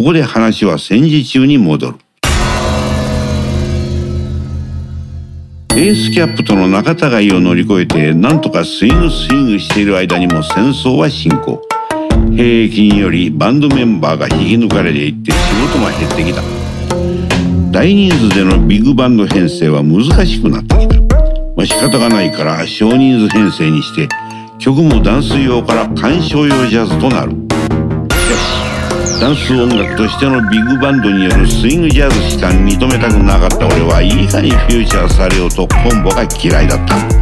ここで話は戦時中に戻る。ベースキャップとの仲違いを乗り越えてなんとかスイングスイングしている間にも戦争は進行。兵役によりバンドメンバーが引き抜かれていって仕事も減ってきた。大人数でのビッグバンド編成は難しくなってきた、まあ、仕方がないから少人数編成にして曲もダンス用から鑑賞用ジャズとなる。しかしダンス音楽としてのビッグバンドによるスイングジャズしか認めたくなかった俺はいかにフューチャーされようとコンボが嫌いだった。